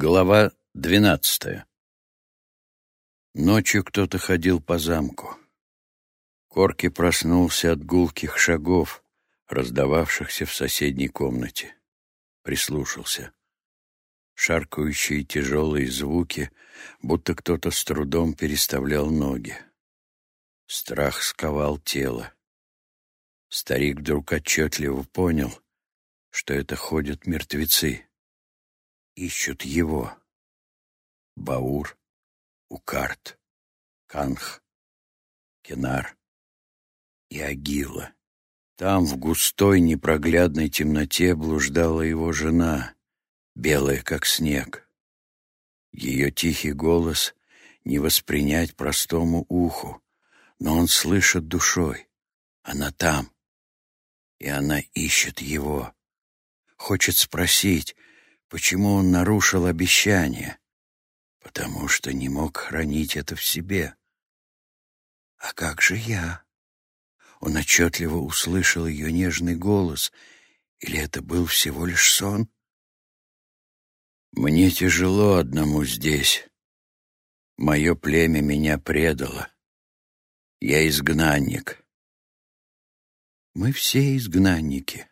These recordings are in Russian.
Глава двенадцатая Ночью кто-то ходил по замку. Корки проснулся от гулких шагов, раздававшихся в соседней комнате. Прислушался. Шаркающие тяжелые звуки, будто кто-то с трудом переставлял ноги. Страх сковал тело. Старик вдруг отчетливо понял, что это ходят мертвецы ищут его. Баур, Укарт, Канх, Кенар и Агила. Там в густой непроглядной темноте блуждала его жена, белая как снег. Ее тихий голос не воспринять простому уху, но он слышит душой. Она там, и она ищет его. Хочет спросить, Почему он нарушил обещание? Потому что не мог хранить это в себе. А как же я? Он отчетливо услышал ее нежный голос. Или это был всего лишь сон? Мне тяжело одному здесь. Мое племя меня предало. Я изгнанник. Мы все изгнанники.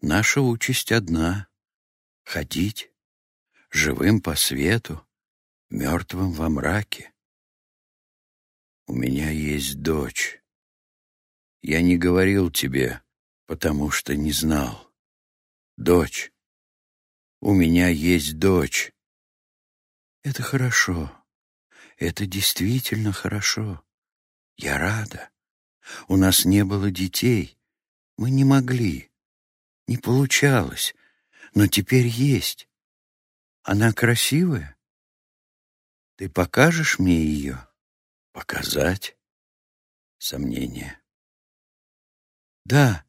Наша участь одна ходить, живым по свету, мертвым во мраке. У меня есть дочь. Я не говорил тебе, потому что не знал. Дочь. У меня есть дочь. Это хорошо. Это действительно хорошо. Я рада. У нас не было детей. Мы не могли. Не получалось но теперь есть. Она красивая. Ты покажешь мне ее? Показать? Сомнение. Да,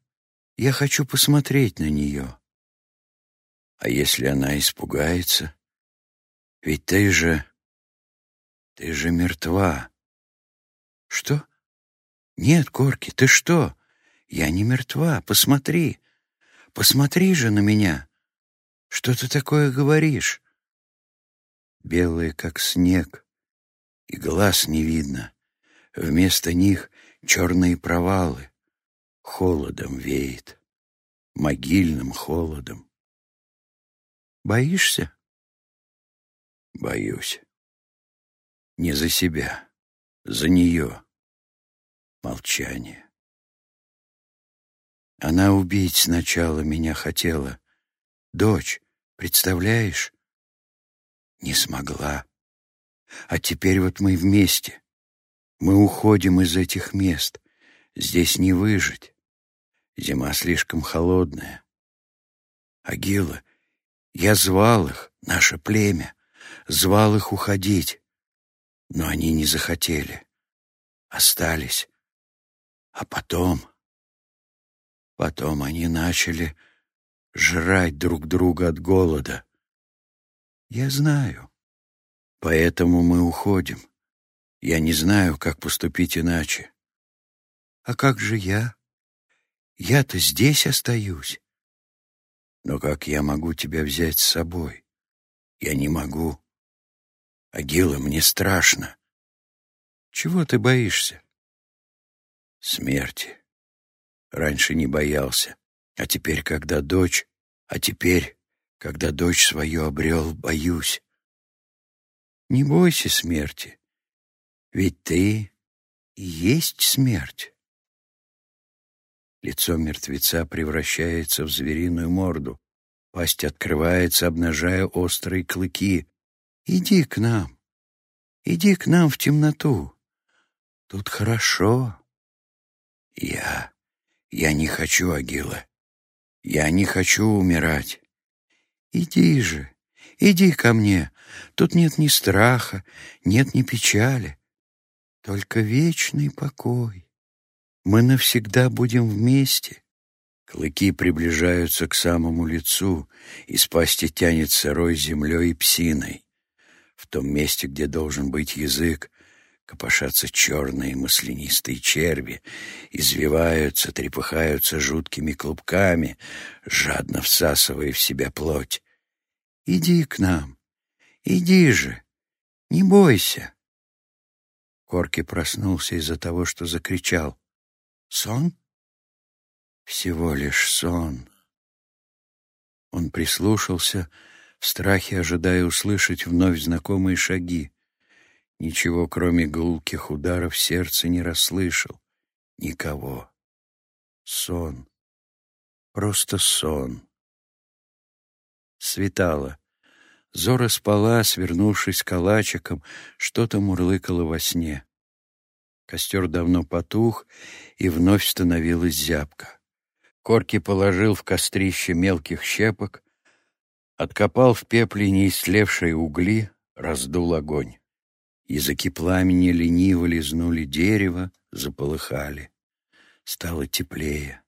я хочу посмотреть на нее. А если она испугается? Ведь ты же... Ты же мертва. Что? Нет, Корки, ты что? Я не мертва. Посмотри. Посмотри же на меня. Что ты такое говоришь? Белые, как снег, и глаз не видно. Вместо них черные провалы. Холодом веет, могильным холодом. Боишься? Боюсь. Не за себя, за нее. Молчание. Она убить сначала меня хотела, Дочь, представляешь? Не смогла. А теперь вот мы вместе. Мы уходим из этих мест. Здесь не выжить. Зима слишком холодная. Агила, я звал их, наше племя, звал их уходить. Но они не захотели. Остались. А потом... Потом они начали жрать друг друга от голода. Я знаю. Поэтому мы уходим. Я не знаю, как поступить иначе. А как же я? Я-то здесь остаюсь. Но как я могу тебя взять с собой? Я не могу. Агила, мне страшно. Чего ты боишься? Смерти. Раньше не боялся. А теперь, когда дочь... А теперь, когда дочь свою обрел, боюсь. Не бойся смерти, ведь ты и есть смерть. Лицо мертвеца превращается в звериную морду. Пасть открывается, обнажая острые клыки. Иди к нам, иди к нам в темноту. Тут хорошо. Я, я не хочу, Агила. Я не хочу умирать. Иди же, иди ко мне. Тут нет ни страха, нет ни печали. Только вечный покой. Мы навсегда будем вместе. Клыки приближаются к самому лицу, из пасти тянет сырой землей и псиной. В том месте, где должен быть язык, Копошатся черные маслянистые черви, извиваются, трепыхаются жуткими клубками, жадно всасывая в себя плоть. Иди к нам, Иди же, не бойся. Корки проснулся из-за того, что закричал. Сон? Всего лишь сон. Он прислушался, в страхе ожидая услышать вновь знакомые шаги. Ничего, кроме гулких ударов сердца, не расслышал. Никого. Сон. Просто сон. Светало. Зора спала, свернувшись калачиком, что-то мурлыкала во сне. Костер давно потух, и вновь становилась зябка. Корки положил в кострище мелких щепок, откопал в пепле неистлевшие угли, раздул огонь. Языки пламени лениво лизнули дерево, заполыхали. Стало теплее.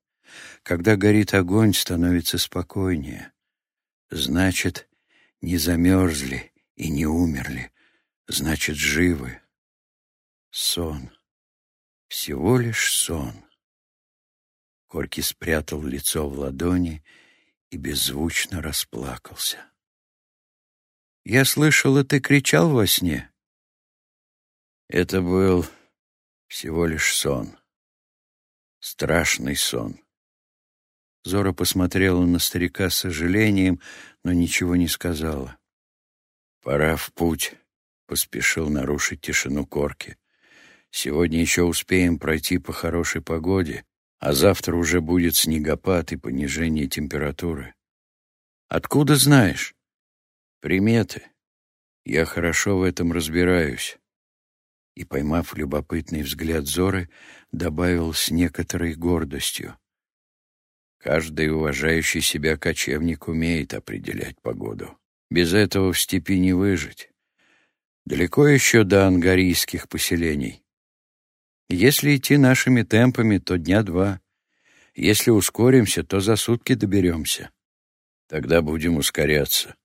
Когда горит огонь, становится спокойнее. Значит, не замерзли и не умерли. Значит, живы. Сон. Всего лишь сон. Корки спрятал лицо в ладони и беззвучно расплакался. «Я слышала, ты кричал во сне?» Это был всего лишь сон. Страшный сон. Зора посмотрела на старика с сожалением, но ничего не сказала. «Пора в путь», — поспешил нарушить тишину корки. «Сегодня еще успеем пройти по хорошей погоде, а завтра уже будет снегопад и понижение температуры». «Откуда знаешь?» «Приметы. Я хорошо в этом разбираюсь». И, поймав любопытный взгляд Зоры, добавил с некоторой гордостью. Каждый уважающий себя кочевник умеет определять погоду. Без этого в степи не выжить. Далеко еще до ангарийских поселений. Если идти нашими темпами, то дня два. Если ускоримся, то за сутки доберемся. Тогда будем ускоряться.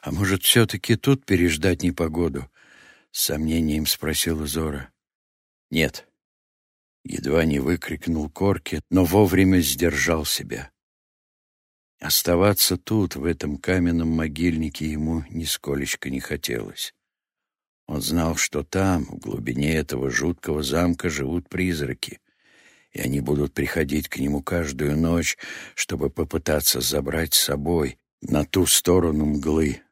А может, все-таки тут переждать непогоду? С сомнением спросила Зора. Нет. Едва не выкрикнул Корки, но вовремя сдержал себя. Оставаться тут, в этом каменном могильнике, ему нисколечко не хотелось. Он знал, что там, в глубине этого жуткого замка, живут призраки, и они будут приходить к нему каждую ночь, чтобы попытаться забрать с собой на ту сторону мглы.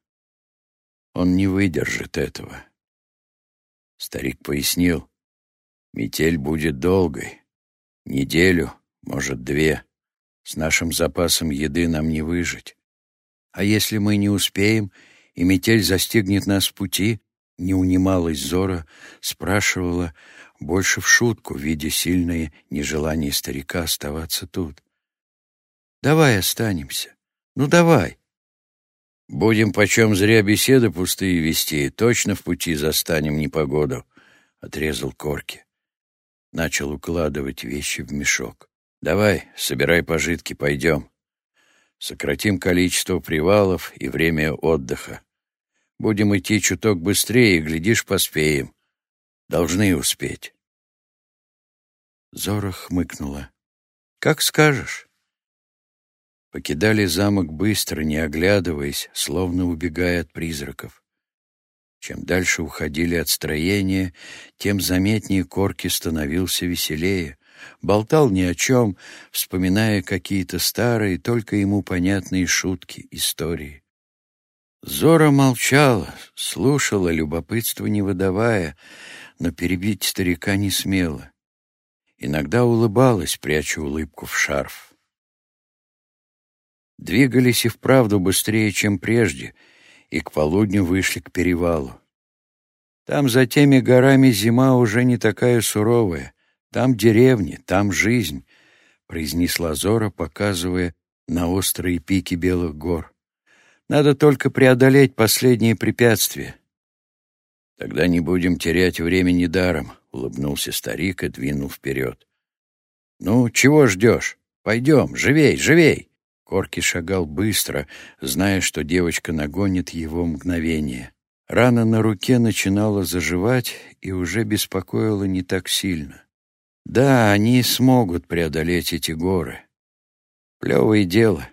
Он не выдержит этого. Старик пояснил, Метель будет долгой. Неделю, может, две. С нашим запасом еды нам не выжить. А если мы не успеем, и метель застигнет нас в пути, не унималась Зора, спрашивала, больше в шутку, видя сильное нежелание старика оставаться тут. «Давай останемся. Ну, давай!» «Будем почем зря беседы пустые вести, точно в пути застанем непогоду», — отрезал Корки. Начал укладывать вещи в мешок. «Давай, собирай пожитки, пойдем. Сократим количество привалов и время отдыха. Будем идти чуток быстрее, глядишь, поспеем. Должны успеть». Зора хмыкнула. «Как скажешь». Покидали замок быстро, не оглядываясь, словно убегая от призраков. Чем дальше уходили от строения, тем заметнее Корки становился веселее. Болтал ни о чем, вспоминая какие-то старые, только ему понятные шутки, истории. Зора молчала, слушала, любопытство не выдавая, но перебить старика не смела. Иногда улыбалась, пряча улыбку в шарф. Двигались и вправду быстрее, чем прежде — и к полудню вышли к перевалу. Там за теми горами зима уже не такая суровая. Там деревни, там жизнь, — произнесла Зора, показывая на острые пики белых гор. Надо только преодолеть последние препятствия. Тогда не будем терять времени даром, — улыбнулся старик и двинул вперед. Ну, чего ждешь? Пойдем, живей, живей! Корки шагал быстро, зная, что девочка нагонит его мгновение. Рана на руке начинала заживать и уже беспокоила не так сильно. Да, они смогут преодолеть эти горы. Плевое дело.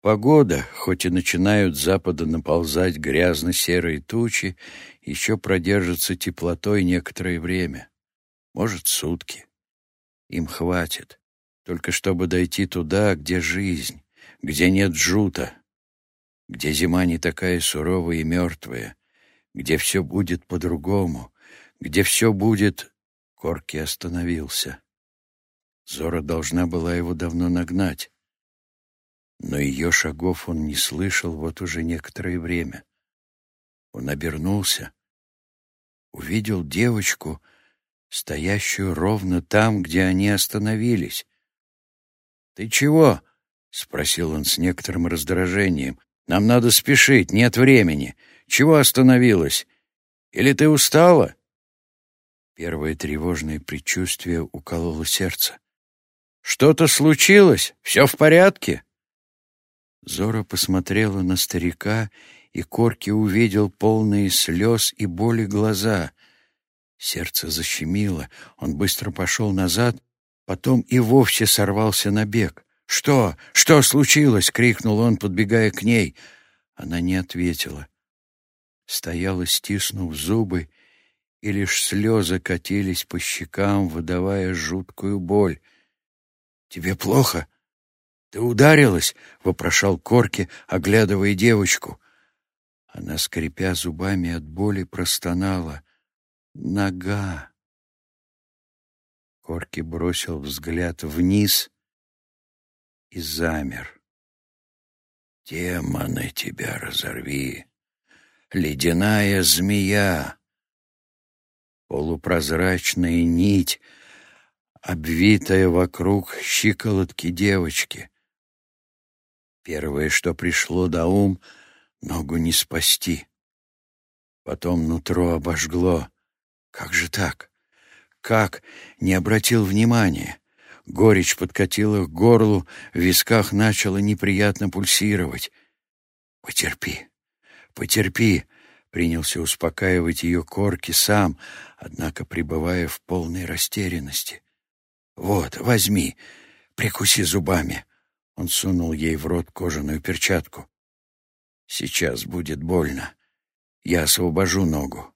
Погода, хоть и начинают с запада наползать грязно-серые тучи, еще продержится теплотой некоторое время. Может, сутки. Им хватит. Только чтобы дойти туда, где жизнь, где нет жута, где зима не такая суровая и мертвая, где все будет по-другому, где все будет... Корки остановился. Зора должна была его давно нагнать. Но ее шагов он не слышал вот уже некоторое время. Он обернулся, увидел девочку, стоящую ровно там, где они остановились. «Ты чего?» — спросил он с некоторым раздражением. «Нам надо спешить, нет времени. Чего остановилась? Или ты устала?» Первое тревожное предчувствие укололо сердце. «Что-то случилось? Все в порядке?» Зора посмотрела на старика, и Корки увидел полные слез и боли глаза. Сердце защемило, он быстро пошел назад, потом и вовсе сорвался на бег. «Что? Что случилось?» — крикнул он, подбегая к ней. Она не ответила. Стояла, стиснув зубы, и лишь слезы катились по щекам, выдавая жуткую боль. «Тебе плохо?» «Ты ударилась?» — вопрошал Корки, оглядывая девочку. Она, скрипя зубами от боли, простонала. «Нога!» Корки бросил взгляд вниз и замер. «Демоны тебя разорви! Ледяная змея!» Полупрозрачная нить, обвитая вокруг щиколотки девочки — Первое, что пришло до ум, ногу не спасти. Потом нутро обожгло. Как же так? Как? Не обратил внимания. Горечь подкатила к горлу, в висках начало неприятно пульсировать. «Потерпи, потерпи», — принялся успокаивать ее корки сам, однако пребывая в полной растерянности. «Вот, возьми, прикуси зубами. Он сунул ей в рот кожаную перчатку. «Сейчас будет больно. Я освобожу ногу».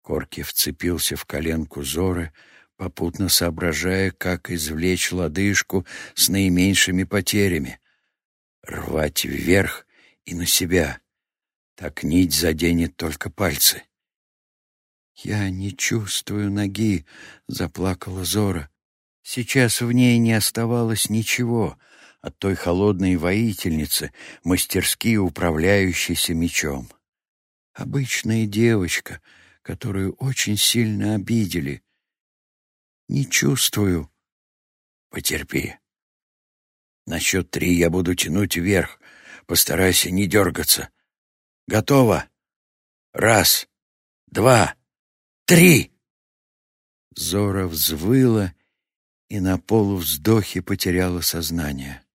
Корки вцепился в коленку Зоры, попутно соображая, как извлечь лодыжку с наименьшими потерями. Рвать вверх и на себя. Так нить заденет только пальцы. «Я не чувствую ноги», — заплакала Зора. Сейчас в ней не оставалось ничего — от той холодной воительницы, мастерски управляющейся мечом. Обычная девочка, которую очень сильно обидели. Не чувствую. Потерпи. На счет три я буду тянуть вверх. Постарайся не дергаться. Готово. Раз, два, три. Зора взвыла и на полувздохе потеряла сознание.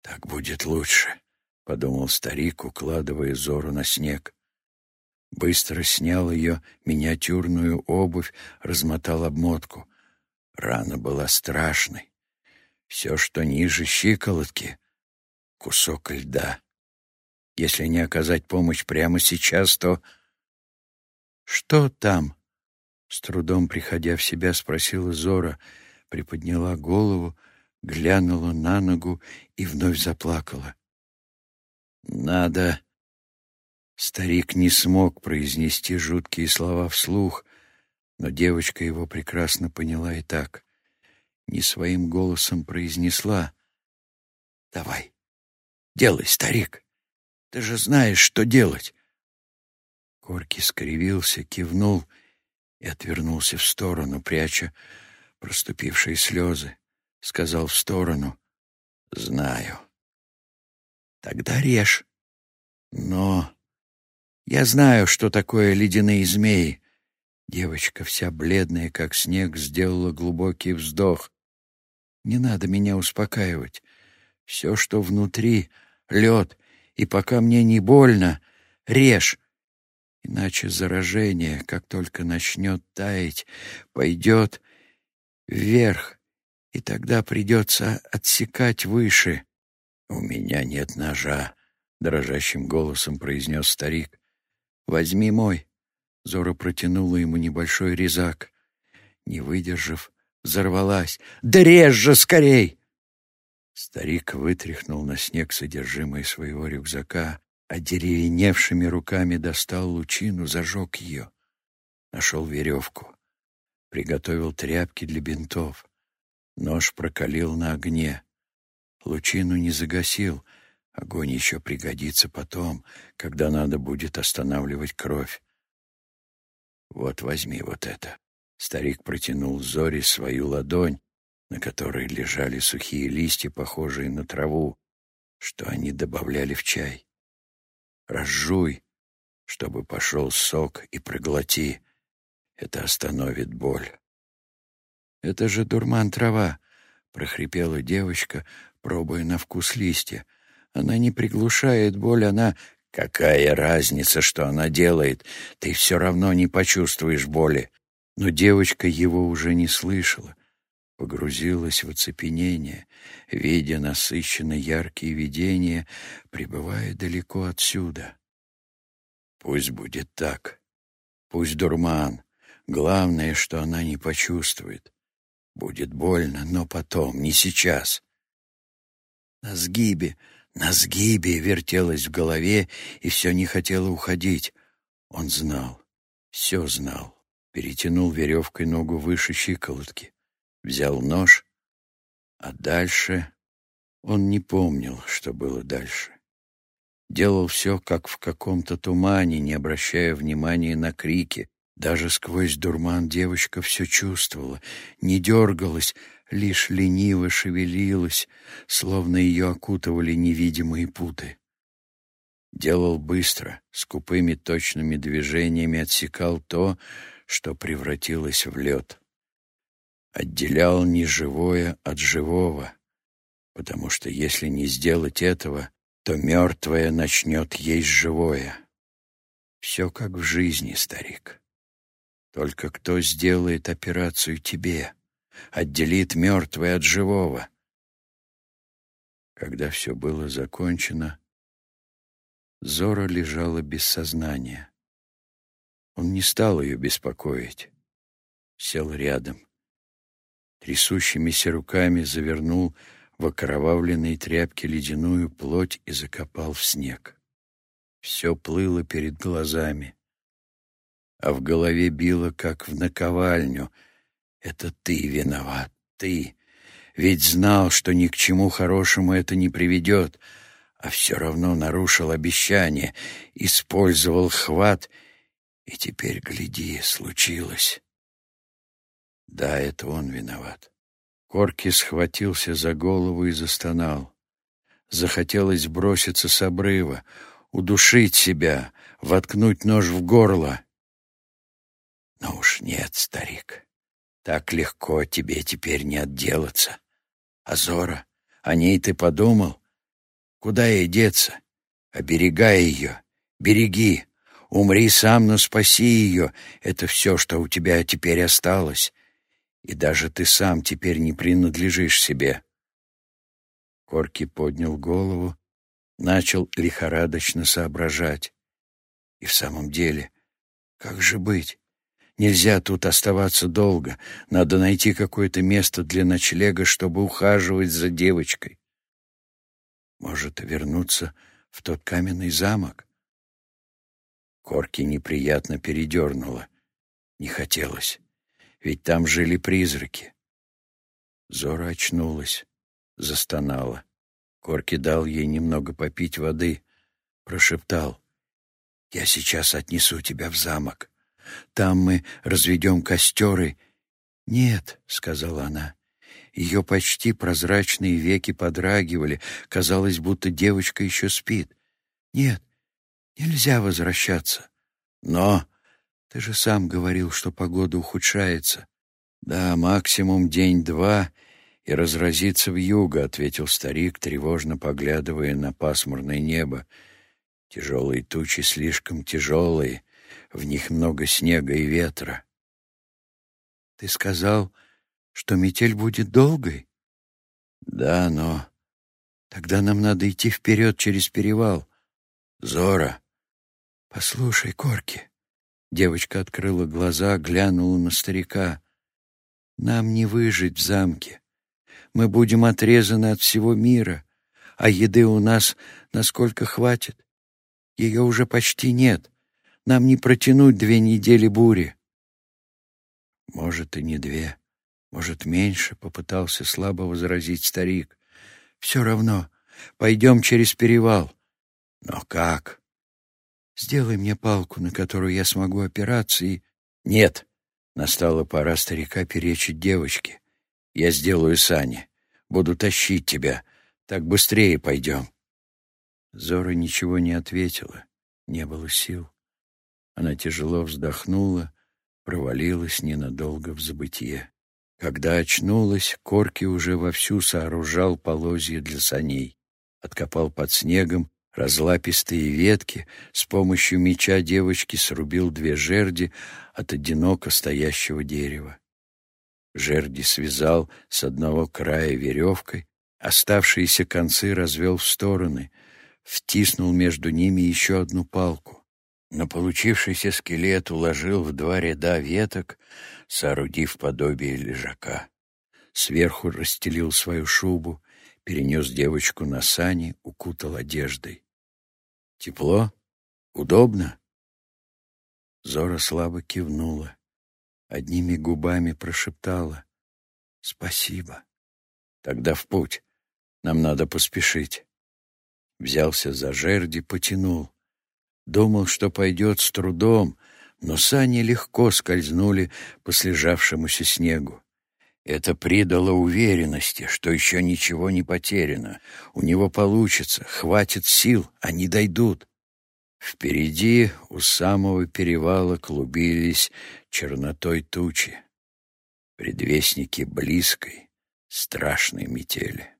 «Так будет лучше», — подумал старик, укладывая Зору на снег. Быстро снял ее миниатюрную обувь, размотал обмотку. Рана была страшной. Все, что ниже щиколотки — кусок льда. Если не оказать помощь прямо сейчас, то... «Что там?» — с трудом приходя в себя, спросила Зора, приподняла голову, глянула на ногу и вновь заплакала. «Надо...» Старик не смог произнести жуткие слова вслух, но девочка его прекрасно поняла и так. Не своим голосом произнесла. «Давай, делай, старик. Ты же знаешь, что делать». Корки скривился, кивнул и отвернулся в сторону, пряча проступившие слезы сказал в сторону. «Знаю». «Тогда режь». «Но...» «Я знаю, что такое ледяные змеи». Девочка, вся бледная, как снег, сделала глубокий вздох. «Не надо меня успокаивать. Все, что внутри, — лед, и пока мне не больно, режь. Иначе заражение, как только начнет таять, пойдет вверх, и тогда придется отсекать выше. «У меня нет ножа», — дрожащим голосом произнес старик. «Возьми мой». Зора протянула ему небольшой резак. Не выдержав, взорвалась. «Да же скорей!» Старик вытряхнул на снег содержимое своего рюкзака, а деревеневшими руками достал лучину, зажег ее. Нашел веревку. Приготовил тряпки для бинтов. Нож прокалил на огне. Лучину не загасил. Огонь еще пригодится потом, когда надо будет останавливать кровь. Вот возьми вот это. Старик протянул Зоре свою ладонь, на которой лежали сухие листья, похожие на траву, что они добавляли в чай. Разжуй, чтобы пошел сок, и проглоти. Это остановит боль. «Это же дурман-трава!» — прохрипела девочка, пробуя на вкус листья. «Она не приглушает боль, она...» «Какая разница, что она делает? Ты все равно не почувствуешь боли». Но девочка его уже не слышала, погрузилась в оцепенение, видя насыщенно яркие видения, пребывая далеко отсюда. Пусть будет так. Пусть дурман. Главное, что она не почувствует. Будет больно, но потом, не сейчас. На сгибе, на сгибе вертелась в голове и все не хотела уходить. Он знал, все знал. Перетянул веревкой ногу выше щиколотки, взял нож, а дальше он не помнил, что было дальше. Делал все, как в каком-то тумане, не обращая внимания на крики, даже сквозь дурман девочка все чувствовала, не дергалась, лишь лениво шевелилась, словно ее окутывали невидимые путы. Делал быстро, скупыми точными движениями отсекал то, что превратилось в лед. Отделял неживое от живого, потому что если не сделать этого, то мертвое начнет есть живое. Все как в жизни, старик. Только кто сделает операцию тебе, отделит мертвое от живого? Когда все было закончено, Зора лежала без сознания. Он не стал ее беспокоить. Сел рядом. Трясущимися руками завернул в окровавленные тряпки ледяную плоть и закопал в снег. Все плыло перед глазами а в голове било, как в наковальню. «Это ты виноват, ты. Ведь знал, что ни к чему хорошему это не приведет, а все равно нарушил обещание, использовал хват, и теперь, гляди, случилось». Да, это он виноват. Корки схватился за голову и застонал. Захотелось броситься с обрыва, удушить себя, воткнуть нож в горло. Но уж нет, старик, так легко тебе теперь не отделаться. Азора, о ней ты подумал? Куда ей деться? Оберегай ее, береги. Умри сам, но спаси ее. Это все, что у тебя теперь осталось. И даже ты сам теперь не принадлежишь себе. Корки поднял голову, начал лихорадочно соображать. И в самом деле, как же быть? Нельзя тут оставаться долго. Надо найти какое-то место для ночлега, чтобы ухаживать за девочкой. Может, вернуться в тот каменный замок? Корки неприятно передернуло. Не хотелось, ведь там жили призраки. Зора очнулась, застонала. Корки дал ей немного попить воды, прошептал. «Я сейчас отнесу тебя в замок. Там мы разведем костеры. «Нет», — сказала она. Ее почти прозрачные веки подрагивали. Казалось, будто девочка еще спит. «Нет, нельзя возвращаться». «Но...» «Ты же сам говорил, что погода ухудшается». «Да, максимум день-два, и разразится в юго», — ответил старик, тревожно поглядывая на пасмурное небо. «Тяжелые тучи слишком тяжелые» в них много снега и ветра. Ты сказал, что метель будет долгой? Да, но Тогда нам надо идти вперед через перевал. Зора, послушай, Корки. Девочка открыла глаза, глянула на старика. Нам не выжить в замке. Мы будем отрезаны от всего мира, а еды у нас насколько хватит. Ее уже почти нет. Нам не протянуть две недели бури. Может, и не две, может, меньше, — попытался слабо возразить старик. Все равно, пойдем через перевал. Но как? Сделай мне палку, на которую я смогу опираться, и... Нет, настала пора старика перечить девочке. Я сделаю сани, буду тащить тебя, так быстрее пойдем. Зора ничего не ответила, не было сил. Она тяжело вздохнула, провалилась ненадолго в забытье. Когда очнулась, Корки уже вовсю сооружал полозья для саней. Откопал под снегом разлапистые ветки, с помощью меча девочки срубил две жерди от одиноко стоящего дерева. Жерди связал с одного края веревкой, оставшиеся концы развел в стороны, втиснул между ними еще одну палку. На получившийся скелет уложил в два ряда веток, соорудив подобие лежака. Сверху расстелил свою шубу, перенес девочку на сани, укутал одеждой. Тепло? Удобно? Зора слабо кивнула, одними губами прошептала «Спасибо». Тогда в путь. Нам надо поспешить. Взялся за жерди, потянул. Думал, что пойдет с трудом, но сани легко скользнули по слежавшемуся снегу. Это придало уверенности, что еще ничего не потеряно. У него получится, хватит сил, они дойдут. Впереди у самого перевала клубились чернотой тучи, предвестники близкой, страшной метели.